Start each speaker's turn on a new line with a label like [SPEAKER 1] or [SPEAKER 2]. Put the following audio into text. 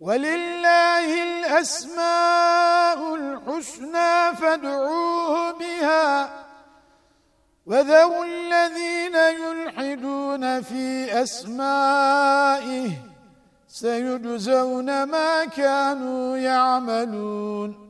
[SPEAKER 1] ولله الأسماء الحسنى فادعوه بها وذو الذين يلحدون في أسمائه سيجزون ما كانوا يعملون